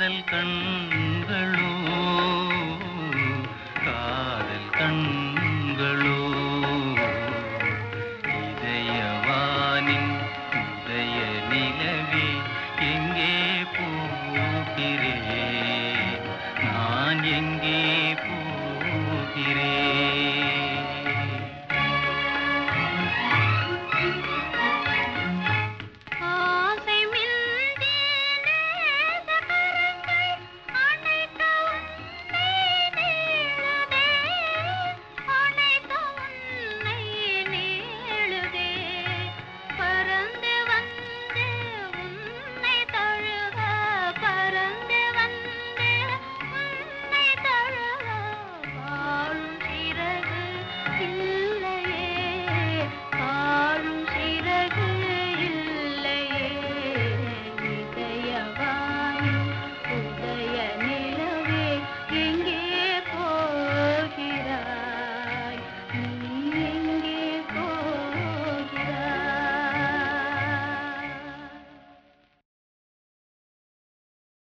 காதல் கண்